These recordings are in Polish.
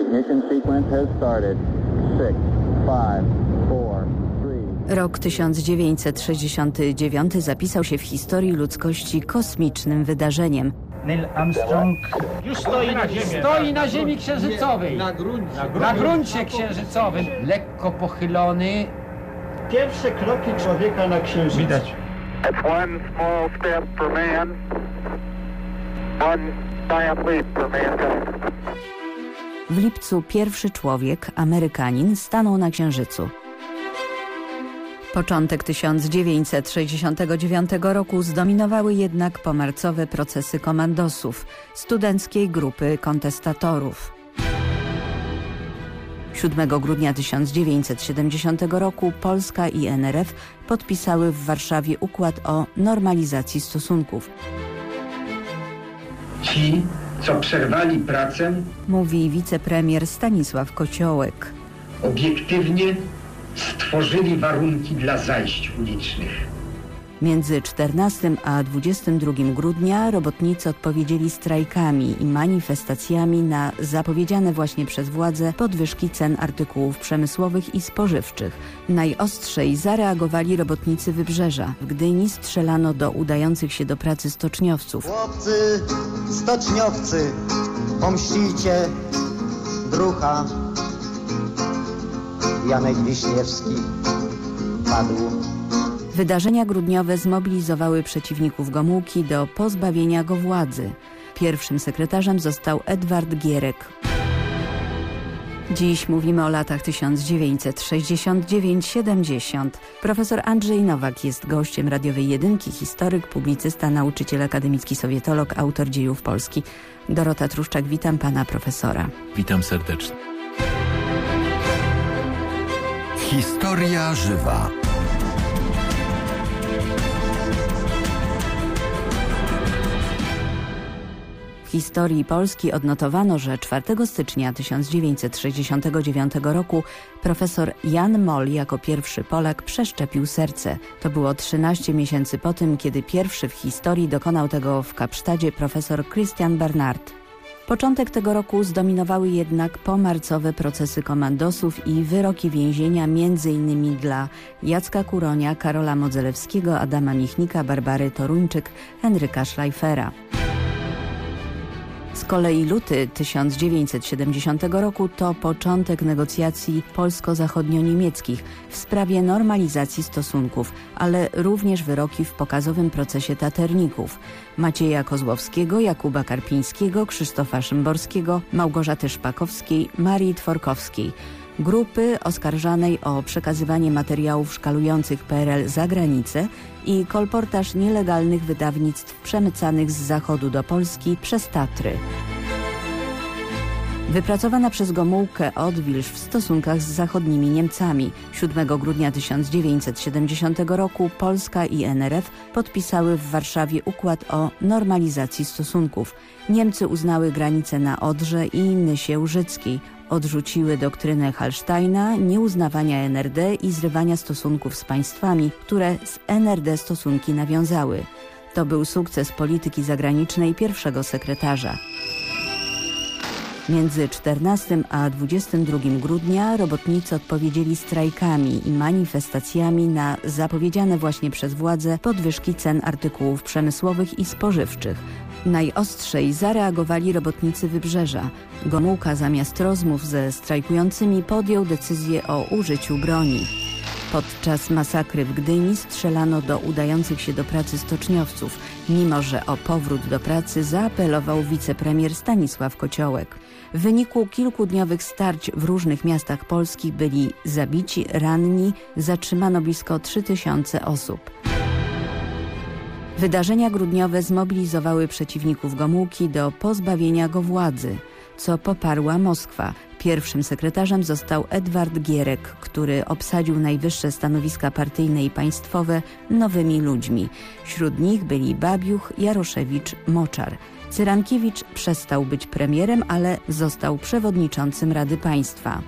Ignition sequence has started. Six, five, four, three. Rok 1969 zapisał się w historii ludzkości kosmicznym wydarzeniem. Neil Armstrong Już stoi na ziemi. stoi na ziemi księżycowej. Na gruncie. Na gruncie księżycowym, lekko pochylony. Pierwsze kroki człowieka na księżycu. Widać. It's one small step for man, one giant leap for mankind. W lipcu pierwszy człowiek, Amerykanin, stanął na Księżycu. Początek 1969 roku zdominowały jednak pomarcowe procesy komandosów, studenckiej grupy kontestatorów. 7 grudnia 1970 roku Polska i NRF podpisały w Warszawie układ o normalizacji stosunków. Ci, co przerwali pracę, Mówi wicepremier Stanisław Kociołek. obiektywnie stworzyli warunki dla zajść ulicznych. Między 14 a 22 grudnia robotnicy odpowiedzieli strajkami i manifestacjami na zapowiedziane właśnie przez władze podwyżki cen artykułów przemysłowych i spożywczych. Najostrzej zareagowali robotnicy Wybrzeża. W Gdyni strzelano do udających się do pracy stoczniowców. Chłopcy, stoczniowcy, pomścicie drucha. Janek Wiśniewski padł. Wydarzenia grudniowe zmobilizowały przeciwników Gomułki do pozbawienia go władzy. Pierwszym sekretarzem został Edward Gierek. Dziś mówimy o latach 1969-70. Profesor Andrzej Nowak jest gościem radiowej jedynki, historyk, publicysta, nauczyciel akademicki, sowietolog, autor dziejów Polski. Dorota Truszczak, witam pana profesora. Witam serdecznie. Historia żywa. Historii Polski odnotowano, że 4 stycznia 1969 roku profesor Jan Moll jako pierwszy Polak przeszczepił serce. To było 13 miesięcy po tym, kiedy pierwszy w historii dokonał tego w Kapsztadzie profesor Christian Bernard. Początek tego roku zdominowały jednak pomarcowe procesy komandosów i wyroki więzienia m.in. dla Jacka Kuronia, Karola Modzelewskiego, Adama Michnika, Barbary Toruńczyk, Henryka Schleifera. Kolei luty 1970 roku to początek negocjacji polsko-zachodnio-niemieckich w sprawie normalizacji stosunków, ale również wyroki w pokazowym procesie taterników Macieja Kozłowskiego, Jakuba Karpińskiego, Krzysztofa Szymborskiego, Małgorzaty Szpakowskiej, Marii Tworkowskiej grupy oskarżanej o przekazywanie materiałów szkalujących PRL za granicę i kolportaż nielegalnych wydawnictw przemycanych z zachodu do Polski przez Tatry. Wypracowana przez Gomułkę odwilż w stosunkach z zachodnimi Niemcami. 7 grudnia 1970 roku Polska i NRF podpisały w Warszawie układ o normalizacji stosunków. Niemcy uznały granice na Odrze i Nysie Łużyckiej. Odrzuciły doktrynę Hallsteina, nieuznawania NRD i zrywania stosunków z państwami, które z NRD stosunki nawiązały. To był sukces polityki zagranicznej pierwszego sekretarza. Między 14 a 22 grudnia robotnicy odpowiedzieli strajkami i manifestacjami na zapowiedziane właśnie przez władze podwyżki cen artykułów przemysłowych i spożywczych. Najostrzej zareagowali robotnicy Wybrzeża. Gomułka zamiast rozmów ze strajkującymi podjął decyzję o użyciu broni. Podczas masakry w Gdyni strzelano do udających się do pracy stoczniowców, mimo że o powrót do pracy zaapelował wicepremier Stanisław Kociołek. W wyniku kilkudniowych starć w różnych miastach polskich byli zabici, ranni, zatrzymano blisko 3000 osób. Wydarzenia grudniowe zmobilizowały przeciwników Gomułki do pozbawienia go władzy, co poparła Moskwa. Pierwszym sekretarzem został Edward Gierek, który obsadził najwyższe stanowiska partyjne i państwowe nowymi ludźmi. Wśród nich byli Babiuch, Jaroszewicz, Moczar. Cyrankiewicz przestał być premierem, ale został przewodniczącym Rady Państwa.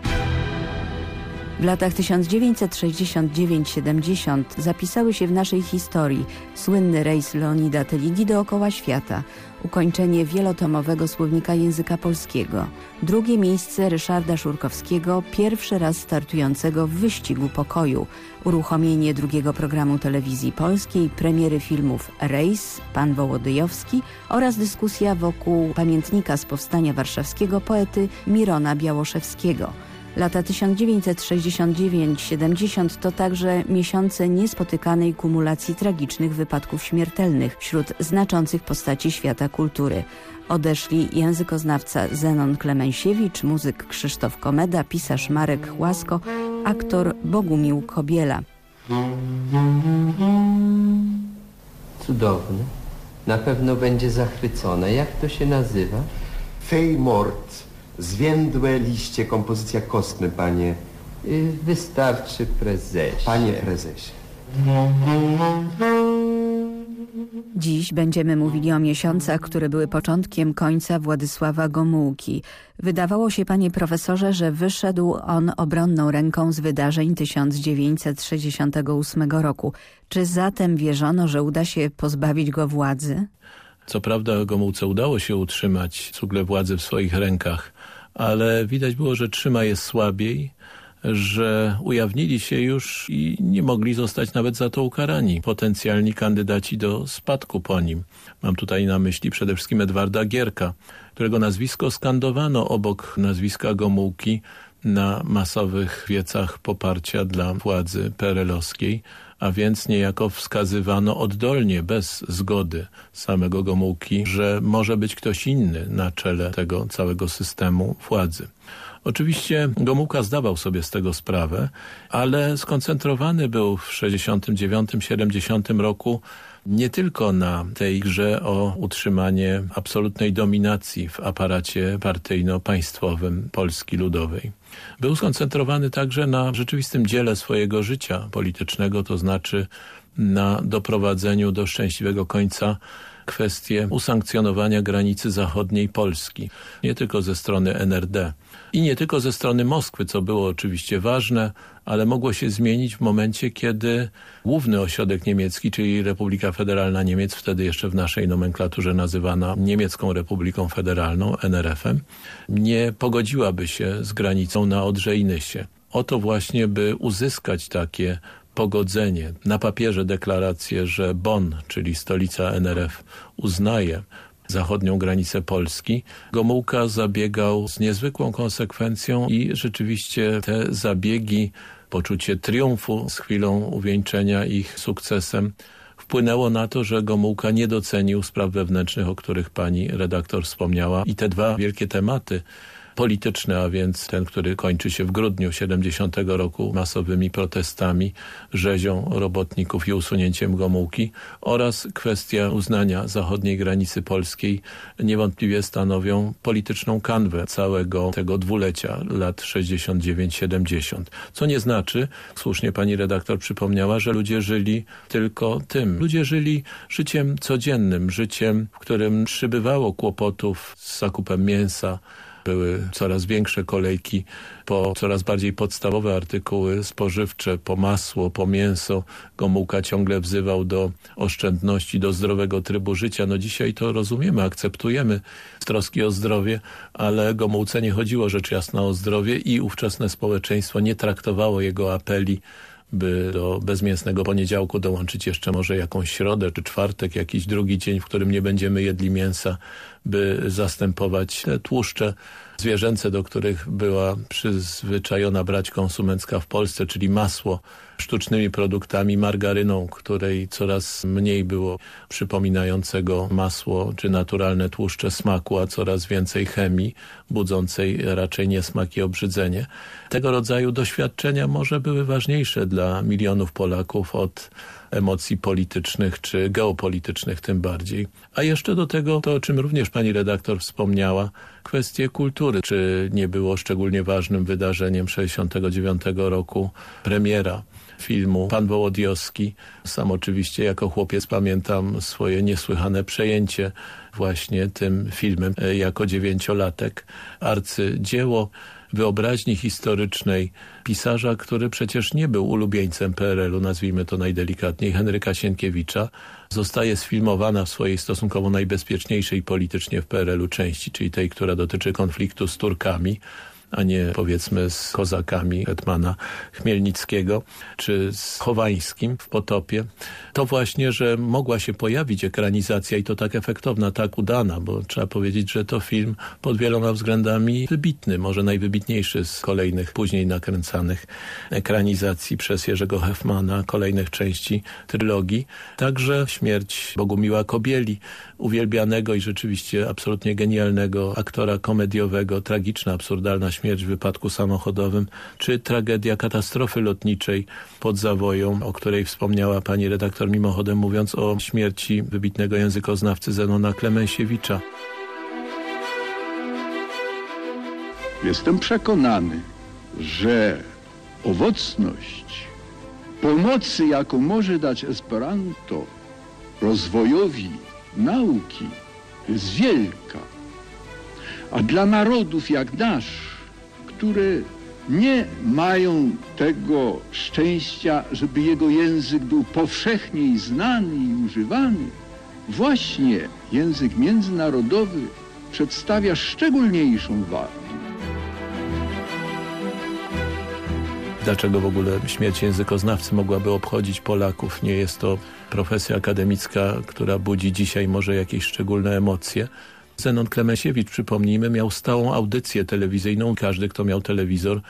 W latach 1969-70 zapisały się w naszej historii słynny rejs Leonida Teligi dookoła świata, ukończenie wielotomowego słownika języka polskiego, drugie miejsce Ryszarda Szurkowskiego, pierwszy raz startującego w wyścigu pokoju, uruchomienie drugiego programu telewizji polskiej, premiery filmów Rejs, Pan Wołodyjowski oraz dyskusja wokół pamiętnika z Powstania Warszawskiego poety Mirona Białoszewskiego – Lata 1969-70 to także miesiące niespotykanej kumulacji tragicznych wypadków śmiertelnych wśród znaczących postaci świata kultury. Odeszli językoznawca Zenon Klemensiewicz, muzyk Krzysztof Komeda, pisarz Marek Łasko, aktor Bogumił Kobiela. Cudowny. Na pewno będzie zachwycona. Jak to się nazywa? Fej Mort. Zwiędłe liście, kompozycja kostny, panie. Y, wystarczy prezesie. Panie prezesie. Dziś będziemy mówili o miesiącach, które były początkiem końca Władysława Gomułki. Wydawało się, panie profesorze, że wyszedł on obronną ręką z wydarzeń 1968 roku. Czy zatem wierzono, że uda się pozbawić go władzy? Co prawda Gomułce udało się utrzymać cugle władzy w swoich rękach, ale widać było, że trzyma je słabiej, że ujawnili się już i nie mogli zostać nawet za to ukarani potencjalni kandydaci do spadku po nim. Mam tutaj na myśli przede wszystkim Edwarda Gierka, którego nazwisko skandowano obok nazwiska Gomułki na masowych wiecach poparcia dla władzy perelowskiej, a więc niejako wskazywano oddolnie, bez zgody samego Gomułki, że może być ktoś inny na czele tego całego systemu władzy. Oczywiście Gomułka zdawał sobie z tego sprawę, ale skoncentrowany był w 69-70 roku nie tylko na tej grze o utrzymanie absolutnej dominacji w aparacie partyjno-państwowym Polski Ludowej. Był skoncentrowany także na rzeczywistym dziele swojego życia politycznego, to znaczy na doprowadzeniu do szczęśliwego końca kwestię usankcjonowania granicy zachodniej Polski, nie tylko ze strony NRD i nie tylko ze strony Moskwy, co było oczywiście ważne, ale mogło się zmienić w momencie, kiedy główny ośrodek niemiecki, czyli Republika Federalna Niemiec, wtedy jeszcze w naszej nomenklaturze nazywana Niemiecką Republiką Federalną, NRF-em, nie pogodziłaby się z granicą na Odrze i. Oto właśnie, by uzyskać takie pogodzenie, na papierze deklarację, że Bonn, czyli stolica NRF, uznaje zachodnią granicę Polski. Gomułka zabiegał z niezwykłą konsekwencją i rzeczywiście te zabiegi, poczucie triumfu z chwilą uwieńczenia ich sukcesem wpłynęło na to, że Gomułka nie docenił spraw wewnętrznych, o których pani redaktor wspomniała i te dwa wielkie tematy polityczny, a więc ten, który kończy się w grudniu 70 roku masowymi protestami, rzezią robotników i usunięciem Gomułki oraz kwestia uznania zachodniej granicy polskiej niewątpliwie stanowią polityczną kanwę całego tego dwulecia lat 69-70. Co nie znaczy, słusznie pani redaktor przypomniała, że ludzie żyli tylko tym. Ludzie żyli życiem codziennym, życiem, w którym przybywało kłopotów z zakupem mięsa, były coraz większe kolejki po coraz bardziej podstawowe artykuły spożywcze, po masło, po mięso. Gomułka ciągle wzywał do oszczędności, do zdrowego trybu życia. No dzisiaj to rozumiemy, akceptujemy troski o zdrowie, ale Gomułce nie chodziło rzecz jasna o zdrowie i ówczesne społeczeństwo nie traktowało jego apeli by do bezmięsnego poniedziałku dołączyć jeszcze może jakąś środę czy czwartek, jakiś drugi dzień, w którym nie będziemy jedli mięsa, by zastępować te tłuszcze zwierzęce, do których była przyzwyczajona brać konsumencka w Polsce, czyli masło, sztucznymi produktami, margaryną, której coraz mniej było przypominającego masło czy naturalne tłuszcze smaku, a coraz więcej chemii, budzącej raczej niesmak i obrzydzenie. Tego rodzaju doświadczenia może były ważniejsze dla milionów Polaków od emocji politycznych czy geopolitycznych tym bardziej. A jeszcze do tego to, o czym również pani redaktor wspomniała, kwestie kultury. Czy nie było szczególnie ważnym wydarzeniem 69 roku premiera filmu Pan Wołodyjowski. Sam oczywiście jako chłopiec pamiętam swoje niesłychane przejęcie właśnie tym filmem e, jako dziewięciolatek. Arcydzieło wyobraźni historycznej pisarza, który przecież nie był ulubieńcem PRL-u, nazwijmy to najdelikatniej, Henryka Sienkiewicza, zostaje sfilmowana w swojej stosunkowo najbezpieczniejszej politycznie w PRL-u części, czyli tej, która dotyczy konfliktu z Turkami a nie powiedzmy z kozakami Hetmana Chmielnickiego czy z Chowańskim w Potopie, to właśnie, że mogła się pojawić ekranizacja i to tak efektowna, tak udana, bo trzeba powiedzieć, że to film pod wieloma względami wybitny, może najwybitniejszy z kolejnych później nakręcanych ekranizacji przez Jerzego Hefmana, kolejnych części trylogii. Także śmierć Bogumiła Kobieli, uwielbianego i rzeczywiście absolutnie genialnego aktora komediowego, tragiczna, absurdalna śmierć w wypadku samochodowym, czy tragedia katastrofy lotniczej pod Zawoją, o której wspomniała pani redaktor mimochodem mówiąc o śmierci wybitnego językoznawcy Zenona Klemensiewicza. Jestem przekonany, że owocność pomocy, jaką może dać Esperanto rozwojowi nauki, jest wielka. A dla narodów jak nasz, które nie mają tego szczęścia, żeby jego język był powszechniej znany i używany, właśnie język międzynarodowy przedstawia szczególniejszą wartość. Dlaczego w ogóle śmierć językoznawcy mogłaby obchodzić Polaków? Nie jest to profesja akademicka, która budzi dzisiaj może jakieś szczególne emocje. Zenon Klemesiewicz, przypomnijmy, miał stałą audycję telewizyjną. Każdy, kto miał telewizor,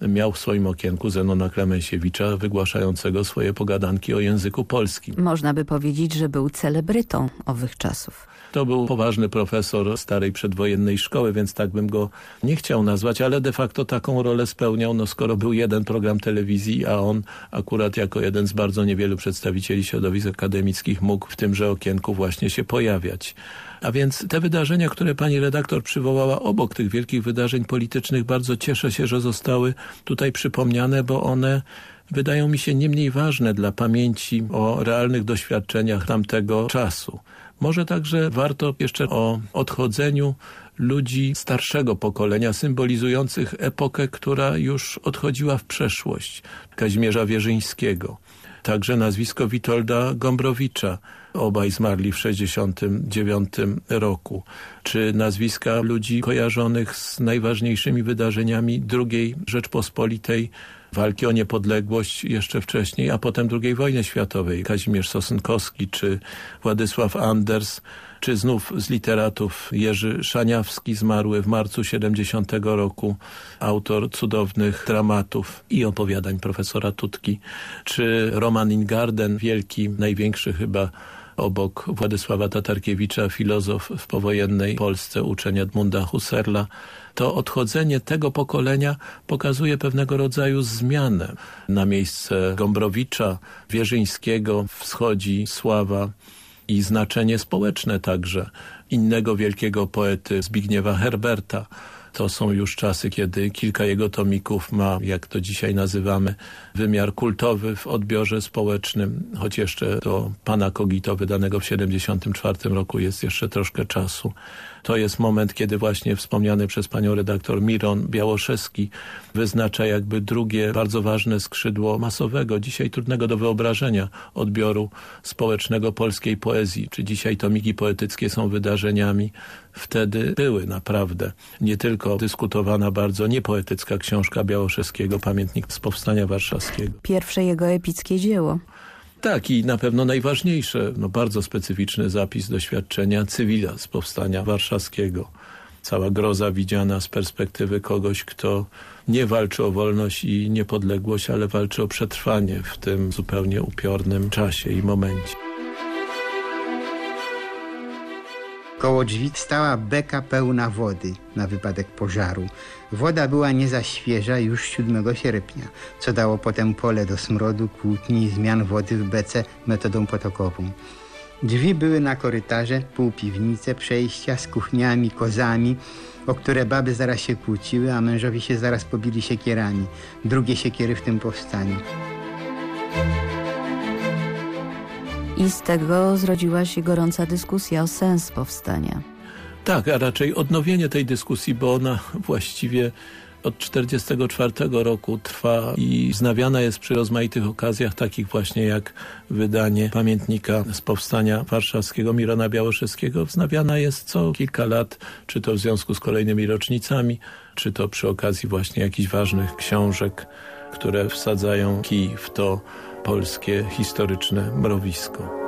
miał w swoim okienku Zenona Klemesiewicza wygłaszającego swoje pogadanki o języku polskim. Można by powiedzieć, że był celebrytą owych czasów. To był poważny profesor starej przedwojennej szkoły, więc tak bym go nie chciał nazwać, ale de facto taką rolę spełniał, no skoro był jeden program telewizji, a on akurat jako jeden z bardzo niewielu przedstawicieli środowisk akademickich mógł w tymże okienku właśnie się pojawiać. A więc te wydarzenia, które pani redaktor przywołała obok tych wielkich wydarzeń politycznych, bardzo cieszę się, że zostały tutaj przypomniane, bo one wydają mi się nie mniej ważne dla pamięci o realnych doświadczeniach tamtego czasu. Może także warto jeszcze o odchodzeniu ludzi starszego pokolenia, symbolizujących epokę, która już odchodziła w przeszłość. Kazimierza Wierzyńskiego. Także nazwisko Witolda Gombrowicza, obaj zmarli w 69 roku. Czy nazwiska ludzi kojarzonych z najważniejszymi wydarzeniami II Rzeczpospolitej, walki o niepodległość jeszcze wcześniej, a potem II wojny światowej. Kazimierz Sosynkowski czy Władysław Anders, czy znów z literatów Jerzy Szaniawski, zmarły w marcu 70 roku, autor cudownych dramatów i opowiadań profesora Tutki, czy Roman Ingarden, wielki, największy chyba obok Władysława Tatarkiewicza, filozof w powojennej Polsce, uczeń Edmunda Husserla, to odchodzenie tego pokolenia pokazuje pewnego rodzaju zmianę. Na miejsce Gombrowicza, Wierzyńskiego wschodzi sława i znaczenie społeczne także innego wielkiego poety Zbigniewa Herberta, to są już czasy, kiedy kilka jego tomików ma, jak to dzisiaj nazywamy, wymiar kultowy w odbiorze społecznym, choć jeszcze do Pana Kogito wydanego w 1974 roku jest jeszcze troszkę czasu. To jest moment, kiedy właśnie wspomniany przez panią redaktor Miron Białoszewski wyznacza jakby drugie bardzo ważne skrzydło masowego, dzisiaj trudnego do wyobrażenia odbioru społecznego polskiej poezji. Czy dzisiaj tomiki poetyckie są wydarzeniami? Wtedy były naprawdę. Nie tylko dyskutowana bardzo niepoetycka książka Białoszewskiego, pamiętnik z Powstania Warszawskiego. Pierwsze jego epickie dzieło. Tak i na pewno najważniejsze, no bardzo specyficzny zapis doświadczenia cywila z Powstania Warszawskiego. Cała groza widziana z perspektywy kogoś, kto nie walczy o wolność i niepodległość, ale walczy o przetrwanie w tym zupełnie upiornym czasie i momencie. Koło drzwi stała beka pełna wody na wypadek pożaru. Woda była nie za świeża już 7 sierpnia, co dało potem pole do smrodu, kłótni i zmian wody w bece metodą potokową. Drzwi były na korytarze, półpiwnice, przejścia z kuchniami, kozami, o które baby zaraz się kłóciły, a mężowie się zaraz pobili siekierami. Drugie siekiery w tym powstaniu. I z tego zrodziła się gorąca dyskusja o sens powstania. Tak, a raczej odnowienie tej dyskusji, bo ona właściwie od 1944 roku trwa i wznawiana jest przy rozmaitych okazjach, takich właśnie jak wydanie pamiętnika z powstania warszawskiego Mirona Białoszewskiego. Wznawiana jest co kilka lat, czy to w związku z kolejnymi rocznicami, czy to przy okazji właśnie jakichś ważnych książek, które wsadzają kij w to polskie historyczne mrowisko.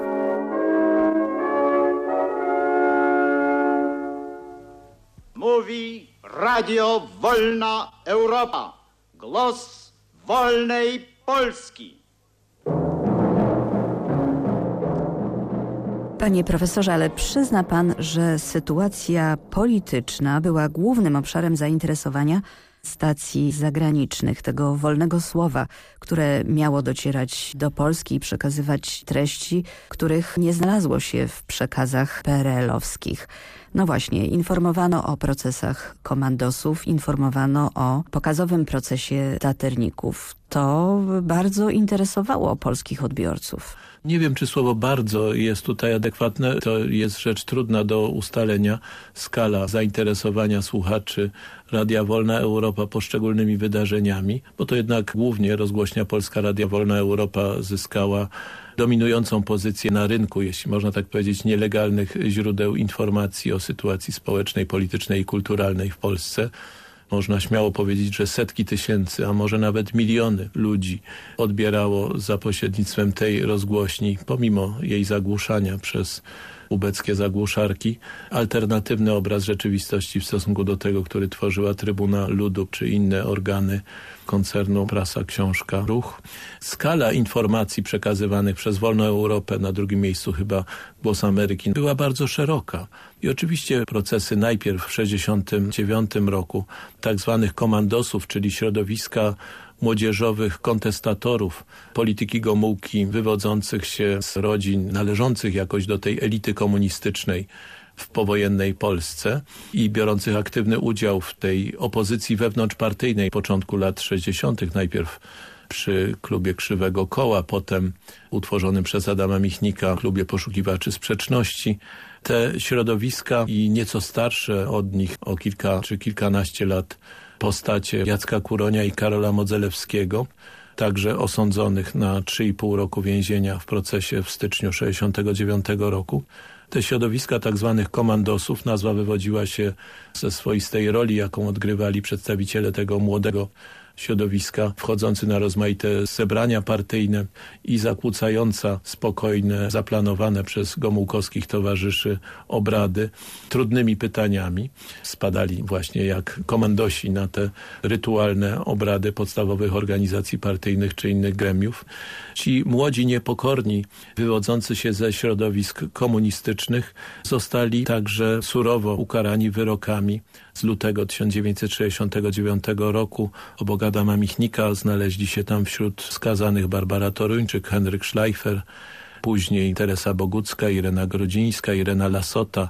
Mówi Radio Wolna Europa. Głos wolnej Polski. Panie profesorze, ale przyzna pan, że sytuacja polityczna była głównym obszarem zainteresowania stacji zagranicznych, tego wolnego słowa, które miało docierać do Polski i przekazywać treści, których nie znalazło się w przekazach PRL-owskich. No właśnie, informowano o procesach komandosów, informowano o pokazowym procesie taterników. To bardzo interesowało polskich odbiorców. Nie wiem, czy słowo bardzo jest tutaj adekwatne. To jest rzecz trudna do ustalenia. Skala zainteresowania słuchaczy Radia Wolna Europa poszczególnymi wydarzeniami, bo to jednak głównie rozgłośnia Polska Radia Wolna Europa zyskała dominującą pozycję na rynku, jeśli można tak powiedzieć, nielegalnych źródeł informacji o sytuacji społecznej, politycznej i kulturalnej w Polsce. Można śmiało powiedzieć, że setki tysięcy, a może nawet miliony ludzi odbierało za pośrednictwem tej rozgłośni, pomimo jej zagłuszania przez ubeckie zagłuszarki, alternatywny obraz rzeczywistości w stosunku do tego, który tworzyła Trybuna Ludu czy inne organy koncernu Prasa, Książka, Ruch. Skala informacji przekazywanych przez Wolną Europę, na drugim miejscu chyba Głos Ameryki, była bardzo szeroka. I oczywiście procesy najpierw w 1969 roku tak zwanych komandosów, czyli środowiska młodzieżowych kontestatorów polityki Gomułki, wywodzących się z rodzin należących jakoś do tej elity komunistycznej w powojennej Polsce i biorących aktywny udział w tej opozycji wewnątrzpartyjnej początku lat 60. najpierw przy klubie Krzywego Koła, potem utworzonym przez Adama Michnika klubie poszukiwaczy sprzeczności. Te środowiska i nieco starsze od nich o kilka czy kilkanaście lat postacie Jacka Kuronia i Karola Modzelewskiego, także osądzonych na 3,5 roku więzienia w procesie w styczniu 69 roku. Te środowiska tak zwanych komandosów, nazwa wywodziła się ze swoistej roli, jaką odgrywali przedstawiciele tego młodego środowiska, wchodzący na rozmaite zebrania partyjne i zakłócająca spokojne, zaplanowane przez gomułkowskich towarzyszy obrady trudnymi pytaniami. Spadali właśnie jak komandosi na te rytualne obrady podstawowych organizacji partyjnych czy innych gremiów. Ci młodzi niepokorni, wywodzący się ze środowisk komunistycznych, zostali także surowo ukarani wyrokami z lutego 1969 roku obok Adama Michnika znaleźli się tam wśród skazanych Barbara Toruńczyk, Henryk Schleifer, później Teresa Bogucka, Irena Grodzińska, Irena Lasota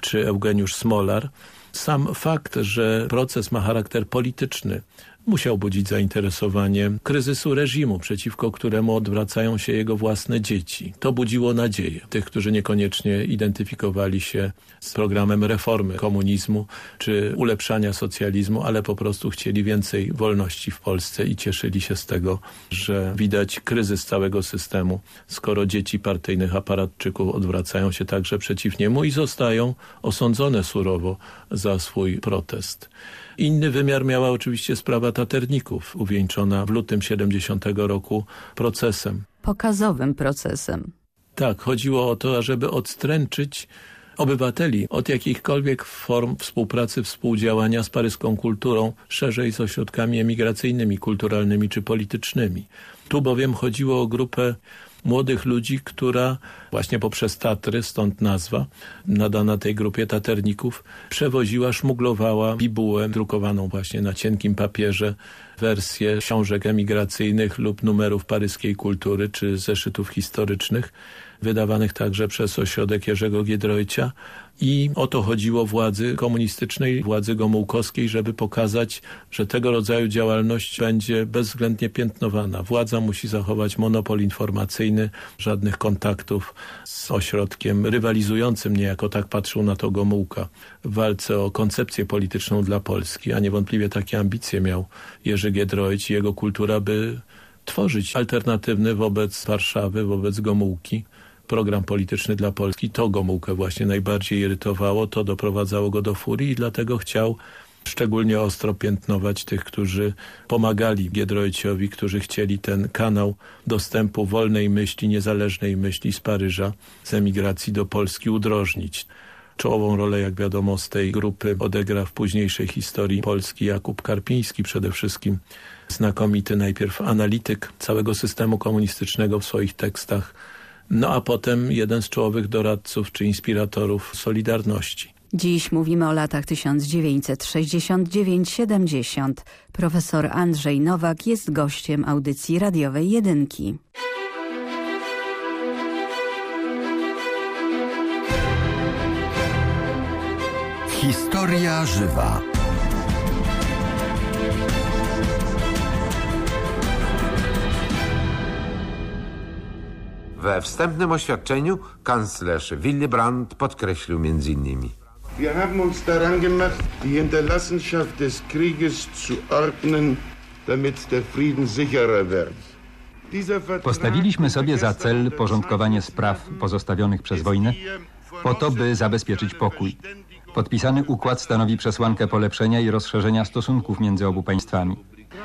czy Eugeniusz Smolar. Sam fakt, że proces ma charakter polityczny, musiał budzić zainteresowanie kryzysu reżimu, przeciwko któremu odwracają się jego własne dzieci. To budziło nadzieję tych, którzy niekoniecznie identyfikowali się z programem reformy komunizmu czy ulepszania socjalizmu, ale po prostu chcieli więcej wolności w Polsce i cieszyli się z tego, że widać kryzys całego systemu, skoro dzieci partyjnych aparatczyków odwracają się także przeciw niemu i zostają osądzone surowo za swój protest. Inny wymiar miała oczywiście sprawa taterników, uwieńczona w lutym 70 roku procesem. Pokazowym procesem. Tak, chodziło o to, ażeby odstręczyć obywateli od jakichkolwiek form współpracy, współdziałania z paryską kulturą, szerzej z ośrodkami emigracyjnymi, kulturalnymi czy politycznymi. Tu bowiem chodziło o grupę młodych ludzi, która właśnie poprzez Tatry, stąd nazwa nadana tej grupie taterników, przewoziła, szmuglowała bibułę drukowaną właśnie na cienkim papierze, wersje książek emigracyjnych lub numerów paryskiej kultury czy zeszytów historycznych wydawanych także przez ośrodek Jerzego Giedroycia i o to chodziło władzy komunistycznej, władzy gomułkowskiej, żeby pokazać, że tego rodzaju działalność będzie bezwzględnie piętnowana. Władza musi zachować monopol informacyjny, żadnych kontaktów z ośrodkiem rywalizującym niejako, tak patrzył na to Gomułka w walce o koncepcję polityczną dla Polski, a niewątpliwie takie ambicje miał Jerzy Giedroyć i jego kultura, by tworzyć alternatywny wobec Warszawy, wobec Gomułki program polityczny dla Polski. To Gomułkę właśnie najbardziej irytowało, to doprowadzało go do furii i dlatego chciał szczególnie ostro piętnować tych, którzy pomagali Giedroyciowi, którzy chcieli ten kanał dostępu wolnej myśli, niezależnej myśli z Paryża, z emigracji do Polski udrożnić. Czołową rolę, jak wiadomo, z tej grupy odegra w późniejszej historii Polski Jakub Karpiński przede wszystkim. Znakomity najpierw analityk całego systemu komunistycznego w swoich tekstach, no a potem jeden z czołowych doradców czy inspiratorów Solidarności. Dziś mówimy o latach 1969-70. Profesor Andrzej Nowak jest gościem audycji radiowej Jedynki. Historia żywa. We wstępnym oświadczeniu kanclerz Willy Brandt podkreślił m.in. Wir haben uns daran gemacht, die Hinterlassenschaft des Krieges zu ordnen, damit der Frieden sicherer wird. Postawiliśmy sobie za cel porządkowanie spraw pozostawionych przez wojnę, po to, by zabezpieczyć pokój. Podpisany układ stanowi przesłankę polepszenia i rozszerzenia stosunków między obu państwami.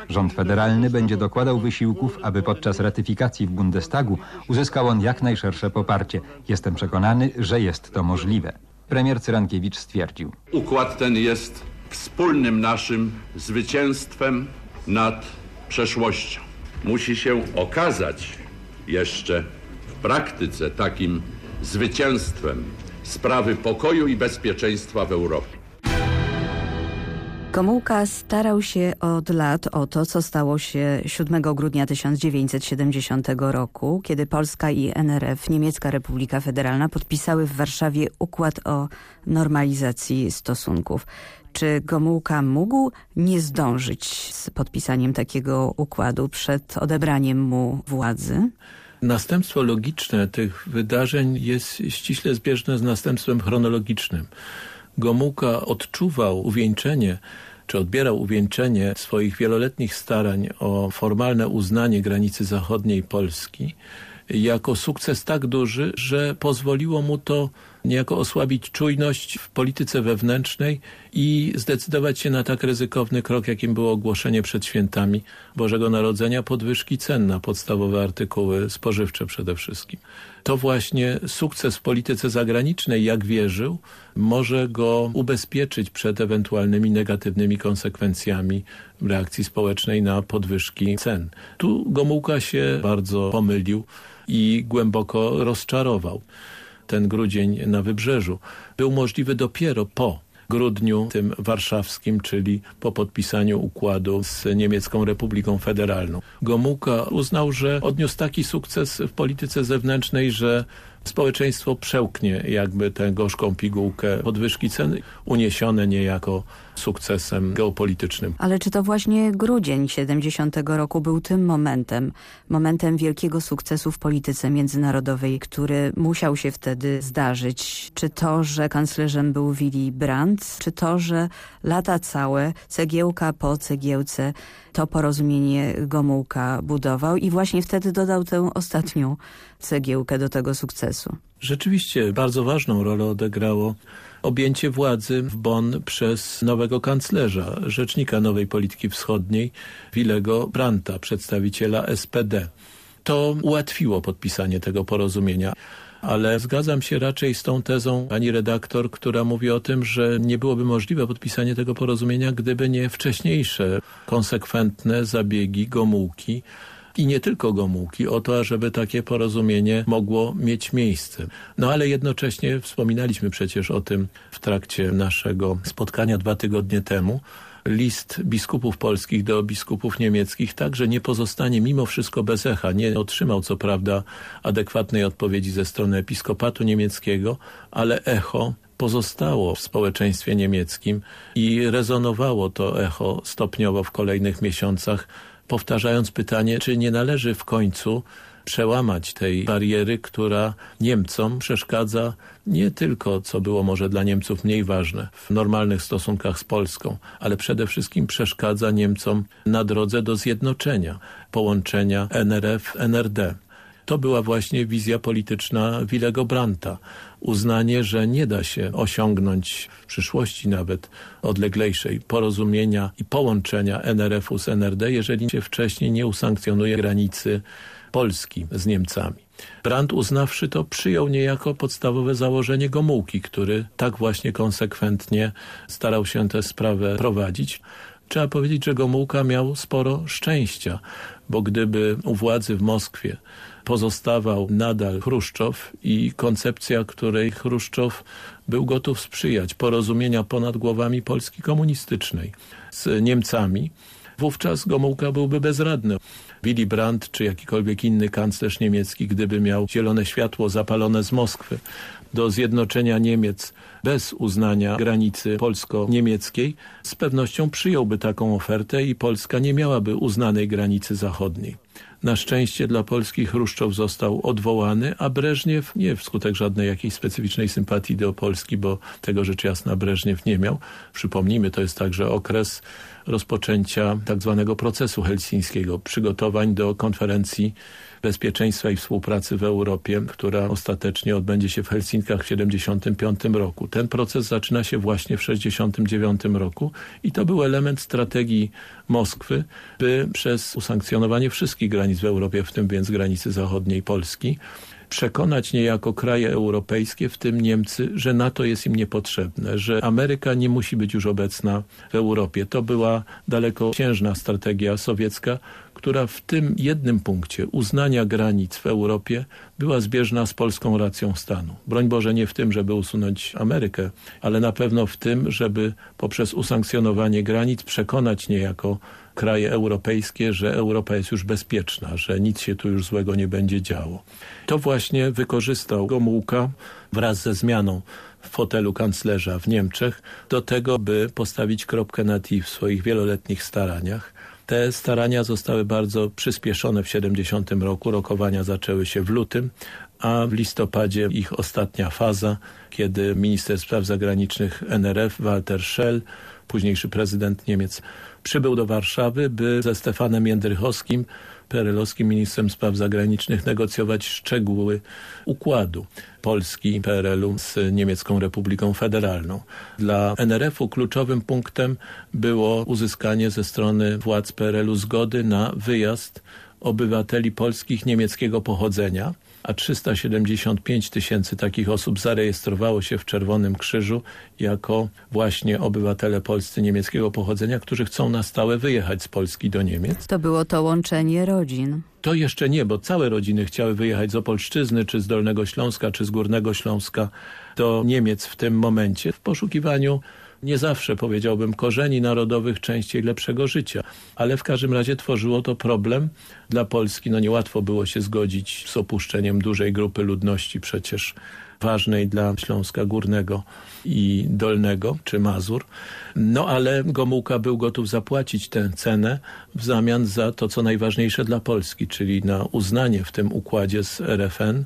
Rząd federalny będzie dokładał wysiłków, aby podczas ratyfikacji w Bundestagu uzyskał on jak najszersze poparcie. Jestem przekonany, że jest to możliwe. Premier Cyrankiewicz stwierdził. Układ ten jest wspólnym naszym zwycięstwem nad przeszłością. Musi się okazać jeszcze w praktyce takim zwycięstwem sprawy pokoju i bezpieczeństwa w Europie. Gomułka starał się od lat o to, co stało się 7 grudnia 1970 roku, kiedy Polska i NRF, Niemiecka Republika Federalna, podpisały w Warszawie układ o normalizacji stosunków. Czy Gomułka mógł nie zdążyć z podpisaniem takiego układu przed odebraniem mu władzy? Następstwo logiczne tych wydarzeń jest ściśle zbieżne z następstwem chronologicznym. Gomułka odczuwał uwieńczenie czy odbierał uwieńczenie swoich wieloletnich starań o formalne uznanie granicy zachodniej Polski jako sukces tak duży, że pozwoliło mu to niejako osłabić czujność w polityce wewnętrznej i zdecydować się na tak ryzykowny krok, jakim było ogłoszenie przed świętami Bożego Narodzenia podwyżki cen na podstawowe artykuły spożywcze przede wszystkim. To właśnie sukces w polityce zagranicznej, jak wierzył, może go ubezpieczyć przed ewentualnymi negatywnymi konsekwencjami reakcji społecznej na podwyżki cen. Tu Gomułka się bardzo pomylił i głęboko rozczarował ten grudzień na Wybrzeżu był możliwy dopiero po grudniu tym warszawskim, czyli po podpisaniu układu z Niemiecką Republiką Federalną. Gomułka uznał, że odniósł taki sukces w polityce zewnętrznej, że społeczeństwo przełknie jakby tę gorzką pigułkę podwyżki cen, uniesione niejako sukcesem geopolitycznym. Ale czy to właśnie grudzień 70 roku był tym momentem, momentem wielkiego sukcesu w polityce międzynarodowej, który musiał się wtedy zdarzyć? Czy to, że kanclerzem był Willy Brandt, czy to, że lata całe, cegiełka po cegiełce, to porozumienie Gomułka budował i właśnie wtedy dodał tę ostatnią cegiełkę do tego sukcesu. Rzeczywiście bardzo ważną rolę odegrało objęcie władzy w Bonn przez nowego kanclerza, rzecznika nowej polityki wschodniej, Willego Brandta, przedstawiciela SPD. To ułatwiło podpisanie tego porozumienia ale zgadzam się raczej z tą tezą pani redaktor, która mówi o tym, że nie byłoby możliwe podpisanie tego porozumienia, gdyby nie wcześniejsze, konsekwentne zabiegi Gomułki i nie tylko Gomułki, o to, żeby takie porozumienie mogło mieć miejsce. No ale jednocześnie wspominaliśmy przecież o tym w trakcie naszego spotkania dwa tygodnie temu, list biskupów polskich do biskupów niemieckich także nie pozostanie mimo wszystko bez echa. Nie otrzymał co prawda adekwatnej odpowiedzi ze strony episkopatu niemieckiego, ale echo pozostało w społeczeństwie niemieckim i rezonowało to echo stopniowo w kolejnych miesiącach, powtarzając pytanie, czy nie należy w końcu przełamać tej bariery, która Niemcom przeszkadza nie tylko, co było może dla Niemców mniej ważne, w normalnych stosunkach z Polską, ale przede wszystkim przeszkadza Niemcom na drodze do zjednoczenia, połączenia NRF-NRD. To była właśnie wizja polityczna Willego Brandta. Uznanie, że nie da się osiągnąć w przyszłości nawet odleglejszej porozumienia i połączenia NRF-u z NRD, jeżeli się wcześniej nie usankcjonuje granicy Polski z Niemcami. Brandt uznawszy to przyjął niejako podstawowe założenie Gomułki, który tak właśnie konsekwentnie starał się tę sprawę prowadzić. Trzeba powiedzieć, że Gomułka miał sporo szczęścia, bo gdyby u władzy w Moskwie pozostawał nadal Chruszczow i koncepcja, której Chruszczow był gotów sprzyjać porozumienia ponad głowami Polski komunistycznej z Niemcami, wówczas Gomułka byłby bezradny. Willy Brandt czy jakikolwiek inny kanclerz niemiecki, gdyby miał zielone światło zapalone z Moskwy do zjednoczenia Niemiec bez uznania granicy polsko-niemieckiej, z pewnością przyjąłby taką ofertę i Polska nie miałaby uznanej granicy zachodniej. Na szczęście dla Polski Chruszczow został odwołany, a Breżniew nie wskutek żadnej jakiejś specyficznej sympatii do Polski, bo tego rzecz jasna Breżniew nie miał. Przypomnijmy, to jest także okres rozpoczęcia tak zwanego procesu helsińskiego, przygotowań do konferencji bezpieczeństwa i współpracy w Europie, która ostatecznie odbędzie się w Helsinkach w 1975 roku. Ten proces zaczyna się właśnie w 1969 roku i to był element strategii Moskwy, by przez usankcjonowanie wszystkich granic w Europie, w tym więc granicy zachodniej Polski, przekonać niejako kraje europejskie, w tym Niemcy, że NATO jest im niepotrzebne, że Ameryka nie musi być już obecna w Europie. To była dalekosiężna strategia sowiecka, która w tym jednym punkcie uznania granic w Europie była zbieżna z polską racją stanu. Broń Boże nie w tym, żeby usunąć Amerykę, ale na pewno w tym, żeby poprzez usankcjonowanie granic przekonać niejako kraje europejskie, że Europa jest już bezpieczna, że nic się tu już złego nie będzie działo. To właśnie wykorzystał Gomułka wraz ze zmianą w fotelu kanclerza w Niemczech do tego, by postawić kropkę na i w swoich wieloletnich staraniach. Te starania zostały bardzo przyspieszone w 70 roku. Rokowania zaczęły się w lutym, a w listopadzie ich ostatnia faza, kiedy minister spraw zagranicznych NRF Walter Schell, późniejszy prezydent Niemiec, przybył do Warszawy, by ze Stefanem Jędrychowskim, PRL-owskim ministrem spraw zagranicznych, negocjować szczegóły układu Polski PRL-u z Niemiecką Republiką Federalną. Dla NRF-u kluczowym punktem było uzyskanie ze strony władz PRL-u zgody na wyjazd obywateli polskich niemieckiego pochodzenia, a 375 tysięcy takich osób zarejestrowało się w Czerwonym Krzyżu jako właśnie obywatele polscy niemieckiego pochodzenia, którzy chcą na stałe wyjechać z Polski do Niemiec. To było to łączenie rodzin. To jeszcze nie, bo całe rodziny chciały wyjechać z Opolszczyzny, czy z Dolnego Śląska, czy z Górnego Śląska do Niemiec w tym momencie w poszukiwaniu nie zawsze powiedziałbym korzeni narodowych, częściej lepszego życia. Ale w każdym razie tworzyło to problem dla Polski. No niełatwo było się zgodzić z opuszczeniem dużej grupy ludności przecież ważnej dla Śląska Górnego i Dolnego, czy Mazur. No ale Gomułka był gotów zapłacić tę cenę w zamian za to, co najważniejsze dla Polski, czyli na uznanie w tym układzie z RFN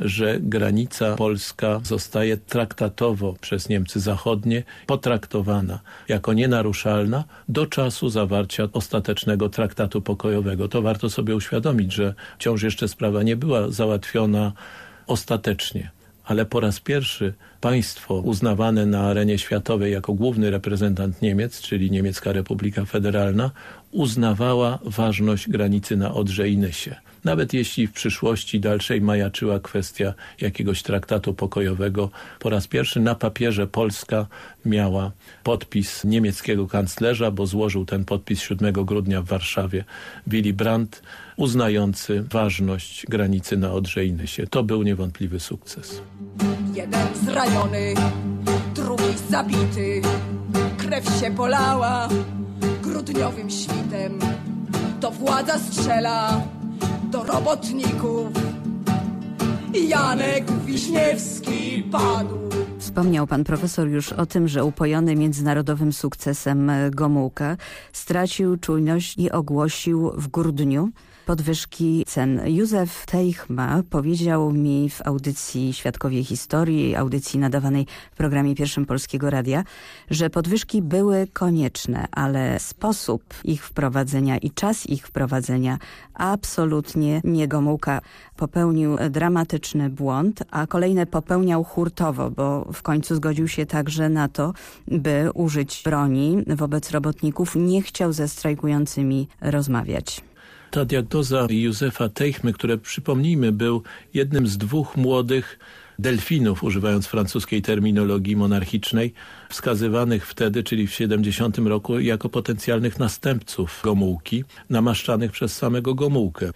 że granica polska zostaje traktatowo przez Niemcy Zachodnie potraktowana jako nienaruszalna do czasu zawarcia ostatecznego traktatu pokojowego. To warto sobie uświadomić, że wciąż jeszcze sprawa nie była załatwiona ostatecznie ale po raz pierwszy państwo uznawane na arenie światowej jako główny reprezentant Niemiec, czyli Niemiecka Republika Federalna, uznawała ważność granicy na Odrze i Nysie nawet jeśli w przyszłości dalszej majaczyła kwestia jakiegoś traktatu pokojowego. Po raz pierwszy na papierze Polska miała podpis niemieckiego kanclerza, bo złożył ten podpis 7 grudnia w Warszawie Willy Brandt, uznający ważność granicy na Odrze i Nysie. To był niewątpliwy sukces. Jeden zraniony, drugi zabity, krew się polała grudniowym świtem. To władza strzela do robotników. Janek Wiśniewski padł. Wspomniał pan profesor już o tym, że upojony międzynarodowym sukcesem Gomułka stracił czujność i ogłosił w grudniu podwyżki cen. Józef Teichma powiedział mi w audycji Świadkowie Historii, audycji nadawanej w programie pierwszym Polskiego Radia, że podwyżki były konieczne, ale sposób ich wprowadzenia i czas ich wprowadzenia absolutnie nie Gomułka. Popełnił dramatyczny błąd, a kolejne popełniał hurtowo, bo w końcu zgodził się także na to, by użyć broni wobec robotników. Nie chciał ze strajkującymi rozmawiać. Ta diagnoza Józefa Teichmy, które przypomnijmy był jednym z dwóch młodych delfinów, używając francuskiej terminologii monarchicznej, wskazywanych wtedy, czyli w 70 roku, jako potencjalnych następców Gomułki, namaszczanych przez samego Gomułkę.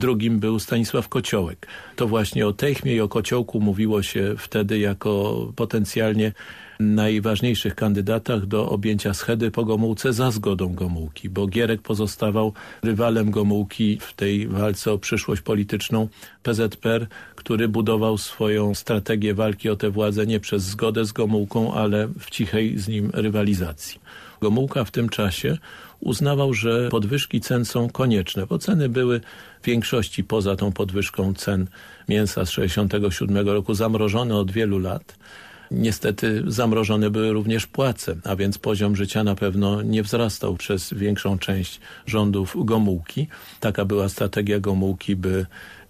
Drugim był Stanisław Kociołek. To właśnie o Teichmie i o Kociołku mówiło się wtedy jako potencjalnie najważniejszych kandydatach do objęcia schedy po Gomułce za zgodą Gomułki, bo Gierek pozostawał rywalem Gomułki w tej walce o przyszłość polityczną PZPR, który budował swoją strategię walki o tę władzę nie przez zgodę z Gomułką, ale w cichej z nim rywalizacji. Gomułka w tym czasie uznawał, że podwyżki cen są konieczne, bo ceny były w większości poza tą podwyżką cen mięsa z 67 roku zamrożone od wielu lat. Niestety zamrożone były również płace, a więc poziom życia na pewno nie wzrastał przez większą część rządów Gomułki. Taka była strategia Gomułki, by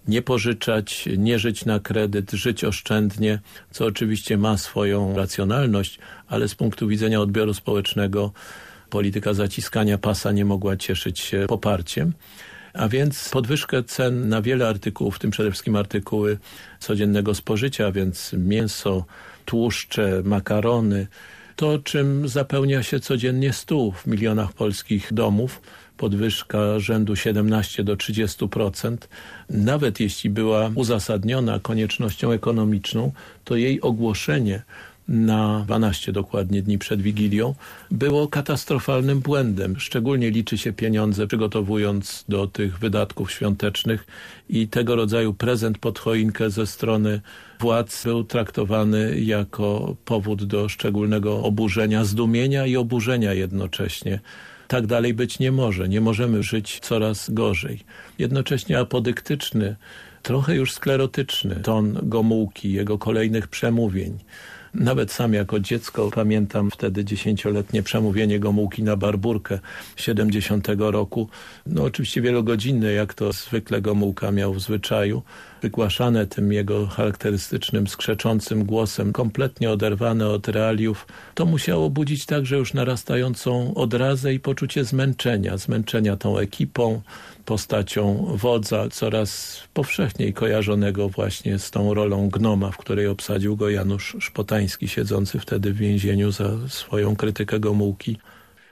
nie pożyczać, nie żyć na kredyt, żyć oszczędnie, co oczywiście ma swoją racjonalność, ale z punktu widzenia odbioru społecznego polityka zaciskania pasa nie mogła cieszyć się poparciem. A więc podwyżkę cen na wiele artykułów, w tym przede wszystkim artykuły codziennego spożycia, a więc mięso, tłuszcze, makarony, to czym zapełnia się codziennie stół w milionach polskich domów, podwyżka rzędu 17 do 30%, nawet jeśli była uzasadniona koniecznością ekonomiczną, to jej ogłoszenie na 12 dokładnie dni przed Wigilią było katastrofalnym błędem. Szczególnie liczy się pieniądze przygotowując do tych wydatków świątecznych i tego rodzaju prezent pod choinkę ze strony władz był traktowany jako powód do szczególnego oburzenia, zdumienia i oburzenia jednocześnie. Tak dalej być nie może. Nie możemy żyć coraz gorzej. Jednocześnie apodyktyczny, trochę już sklerotyczny ton Gomułki, jego kolejnych przemówień, nawet sam jako dziecko pamiętam wtedy dziesięcioletnie przemówienie Gomułki na Barburkę 70 roku. No oczywiście wielogodzinne, jak to zwykle Gomułka miał w zwyczaju. Wygłaszane tym jego charakterystycznym, skrzeczącym głosem, kompletnie oderwane od realiów. To musiało budzić także już narastającą odrazę i poczucie zmęczenia. Zmęczenia tą ekipą, postacią wodza, coraz powszechniej kojarzonego właśnie z tą rolą gnoma, w której obsadził go Janusz Szpotański, siedzący wtedy w więzieniu za swoją krytykę Gomułki.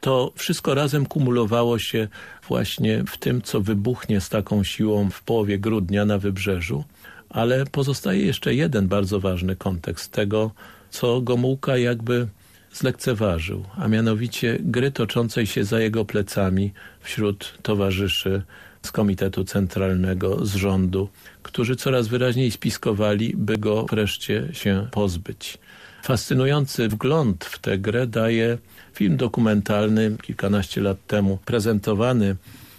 To wszystko razem kumulowało się właśnie w tym, co wybuchnie z taką siłą w połowie grudnia na Wybrzeżu, ale pozostaje jeszcze jeden bardzo ważny kontekst tego, co Gomułka jakby zlekceważył, a mianowicie gry toczącej się za jego plecami wśród towarzyszy z Komitetu Centralnego, z rządu, którzy coraz wyraźniej spiskowali, by go wreszcie się pozbyć. Fascynujący wgląd w tę grę daje film dokumentalny kilkanaście lat temu prezentowany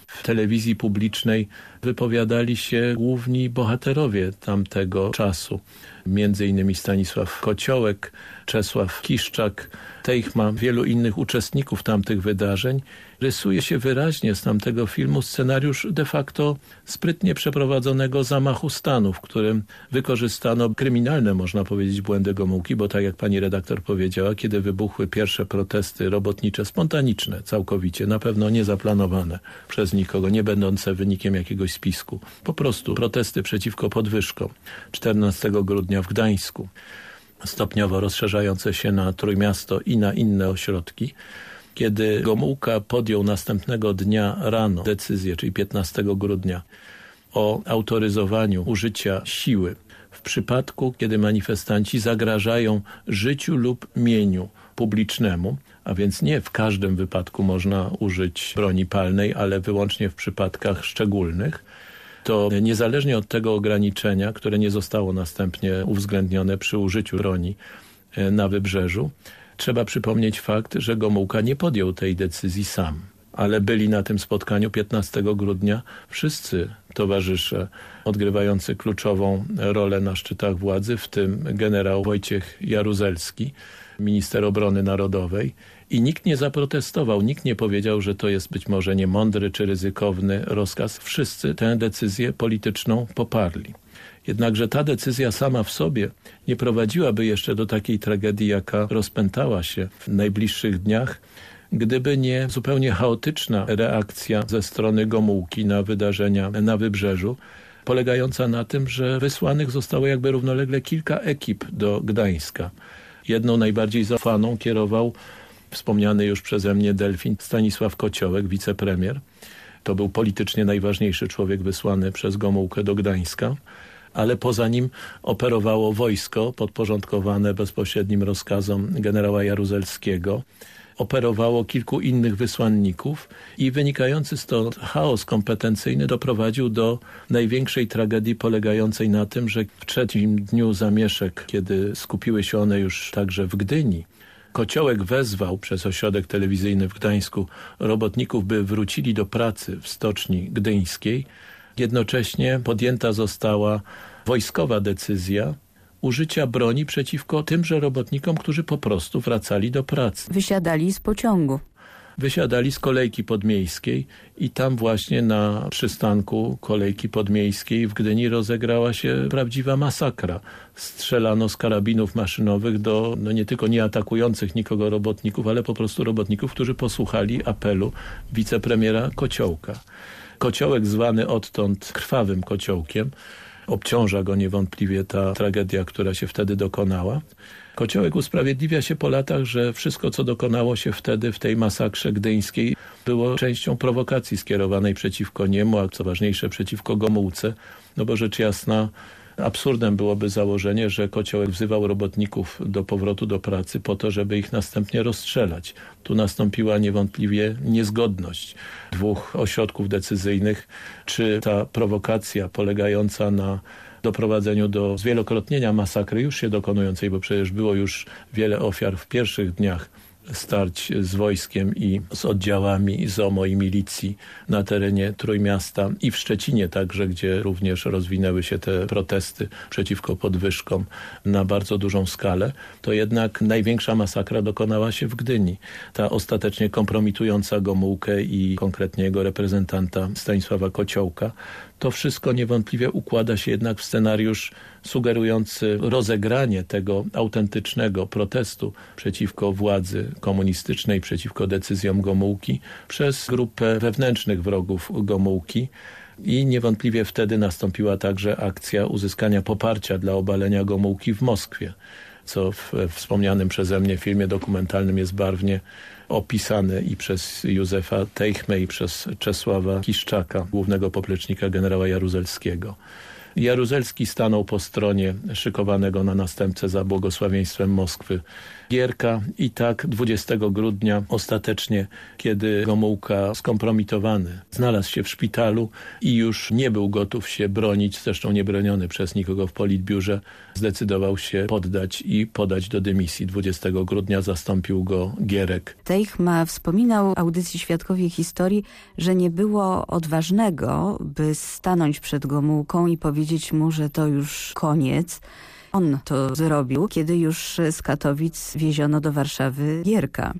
w telewizji publicznej wypowiadali się główni bohaterowie tamtego czasu. Między innymi Stanisław Kociołek, Czesław Kiszczak, Teichma, wielu innych uczestników tamtych wydarzeń. Rysuje się wyraźnie z tamtego filmu scenariusz de facto sprytnie przeprowadzonego zamachu stanu, w którym wykorzystano kryminalne, można powiedzieć, błędy Gomułki, bo tak jak pani redaktor powiedziała, kiedy wybuchły pierwsze protesty robotnicze, spontaniczne całkowicie, na pewno niezaplanowane przez nikogo, nie będące wynikiem jakiegoś spisku. Po prostu protesty przeciwko podwyżkom 14 grudnia w Gdańsku stopniowo rozszerzające się na Trójmiasto i na inne ośrodki. Kiedy Gomułka podjął następnego dnia rano decyzję, czyli 15 grudnia, o autoryzowaniu użycia siły w przypadku, kiedy manifestanci zagrażają życiu lub mieniu publicznemu, a więc nie w każdym wypadku można użyć broni palnej, ale wyłącznie w przypadkach szczególnych, to niezależnie od tego ograniczenia, które nie zostało następnie uwzględnione przy użyciu broni e, na wybrzeżu, trzeba przypomnieć fakt, że Gomułka nie podjął tej decyzji sam. Ale byli na tym spotkaniu 15 grudnia wszyscy towarzysze odgrywający kluczową rolę na szczytach władzy, w tym generał Wojciech Jaruzelski, minister obrony narodowej i nikt nie zaprotestował, nikt nie powiedział, że to jest być może niemądry czy ryzykowny rozkaz. Wszyscy tę decyzję polityczną poparli. Jednakże ta decyzja sama w sobie nie prowadziłaby jeszcze do takiej tragedii, jaka rozpętała się w najbliższych dniach, gdyby nie zupełnie chaotyczna reakcja ze strony Gomułki na wydarzenia na wybrzeżu, polegająca na tym, że wysłanych zostało jakby równolegle kilka ekip do Gdańska. Jedną najbardziej zaufaną kierował wspomniany już przeze mnie delfin Stanisław Kociołek, wicepremier. To był politycznie najważniejszy człowiek wysłany przez Gomułkę do Gdańska ale poza nim operowało wojsko podporządkowane bezpośrednim rozkazom generała Jaruzelskiego operowało kilku innych wysłanników i wynikający stąd chaos kompetencyjny doprowadził do największej tragedii polegającej na tym, że w trzecim dniu zamieszek, kiedy skupiły się one już także w Gdyni, Kociołek wezwał przez ośrodek telewizyjny w Gdańsku robotników, by wrócili do pracy w stoczni gdyńskiej. Jednocześnie podjęta została wojskowa decyzja użycia broni przeciwko tymże robotnikom, którzy po prostu wracali do pracy. Wysiadali z pociągu. Wysiadali z kolejki podmiejskiej i tam właśnie na przystanku kolejki podmiejskiej w Gdyni rozegrała się prawdziwa masakra. Strzelano z karabinów maszynowych do no nie tylko nie atakujących nikogo robotników, ale po prostu robotników, którzy posłuchali apelu wicepremiera Kociołka. Kociołek zwany odtąd krwawym kociołkiem obciąża go niewątpliwie ta tragedia, która się wtedy dokonała. Kociołek usprawiedliwia się po latach, że wszystko, co dokonało się wtedy w tej masakrze gdyńskiej, było częścią prowokacji skierowanej przeciwko niemu, a co ważniejsze przeciwko Gomułce, no bo rzecz jasna Absurdem byłoby założenie, że Kociołek wzywał robotników do powrotu do pracy po to, żeby ich następnie rozstrzelać. Tu nastąpiła niewątpliwie niezgodność dwóch ośrodków decyzyjnych. Czy ta prowokacja polegająca na doprowadzeniu do zwielokrotnienia masakry już się dokonującej, bo przecież było już wiele ofiar w pierwszych dniach starć z wojskiem i z oddziałami ZOMO i milicji na terenie Trójmiasta i w Szczecinie także, gdzie również rozwinęły się te protesty przeciwko podwyżkom na bardzo dużą skalę, to jednak największa masakra dokonała się w Gdyni. Ta ostatecznie kompromitująca Gomułkę i konkretnie jego reprezentanta Stanisława Kociołka to wszystko niewątpliwie układa się jednak w scenariusz sugerujący rozegranie tego autentycznego protestu przeciwko władzy komunistycznej, przeciwko decyzjom Gomułki przez grupę wewnętrznych wrogów Gomułki, i niewątpliwie wtedy nastąpiła także akcja uzyskania poparcia dla obalenia Gomułki w Moskwie, co w wspomnianym przeze mnie filmie dokumentalnym jest barwnie opisane i przez Józefa Teichme i przez Czesława Kiszczaka, głównego poplecznika generała Jaruzelskiego. Jaruzelski stanął po stronie szykowanego na następcę za błogosławieństwem Moskwy Gierka i tak 20 grudnia ostatecznie, kiedy Gomułka skompromitowany znalazł się w szpitalu i już nie był gotów się bronić, zresztą nie broniony przez nikogo w politbiurze, zdecydował się poddać i podać do dymisji. 20 grudnia zastąpił go Gierek. Teichma wspominał audycji Świadkowie Historii, że nie było odważnego, by stanąć przed Gomułką i powiedzieć mu, że to już koniec, on to zrobił, kiedy już z Katowic wieziono do Warszawy Gierka.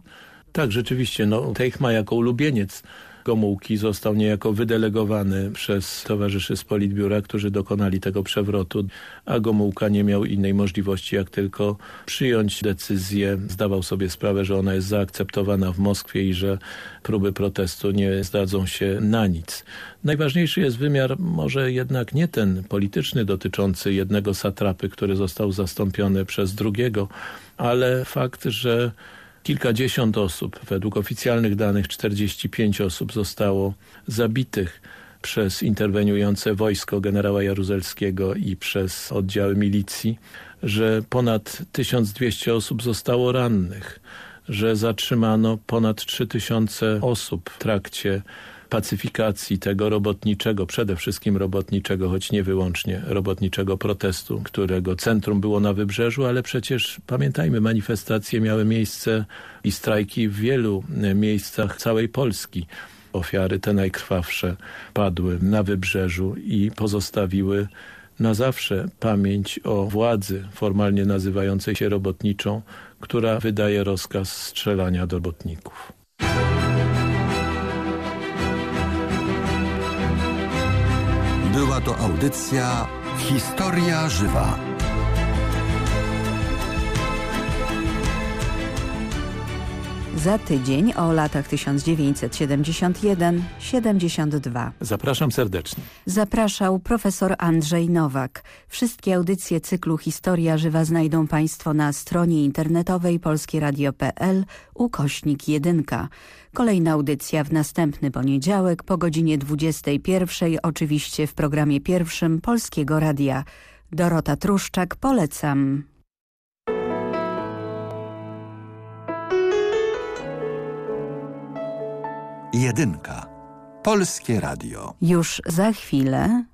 Tak, rzeczywiście. No, Teichma jako ulubieniec Gomułki został niejako wydelegowany przez towarzyszy z Politbiura, którzy dokonali tego przewrotu, a Gomułka nie miał innej możliwości, jak tylko przyjąć decyzję. Zdawał sobie sprawę, że ona jest zaakceptowana w Moskwie i że próby protestu nie zdadzą się na nic. Najważniejszy jest wymiar może jednak nie ten polityczny dotyczący jednego satrapy, który został zastąpiony przez drugiego, ale fakt, że Kilkadziesiąt osób, według oficjalnych danych 45 osób zostało zabitych przez interweniujące wojsko generała Jaruzelskiego i przez oddziały milicji, że ponad 1200 osób zostało rannych, że zatrzymano ponad 3000 osób w trakcie pacyfikacji tego robotniczego, przede wszystkim robotniczego, choć nie wyłącznie robotniczego protestu, którego centrum było na Wybrzeżu, ale przecież pamiętajmy, manifestacje miały miejsce i strajki w wielu miejscach całej Polski. Ofiary te najkrwawsze padły na Wybrzeżu i pozostawiły na zawsze pamięć o władzy formalnie nazywającej się robotniczą, która wydaje rozkaz strzelania do robotników. Była to audycja Historia Żywa. Za tydzień o latach 1971-72. Zapraszam serdecznie. Zapraszał profesor Andrzej Nowak. Wszystkie audycje cyklu Historia Żywa znajdą Państwo na stronie internetowej polskieradio.pl ukośnik 1. Kolejna audycja w następny poniedziałek po godzinie 21, oczywiście w programie pierwszym Polskiego Radia. Dorota Truszczak, polecam. Jedynka. Polskie Radio. Już za chwilę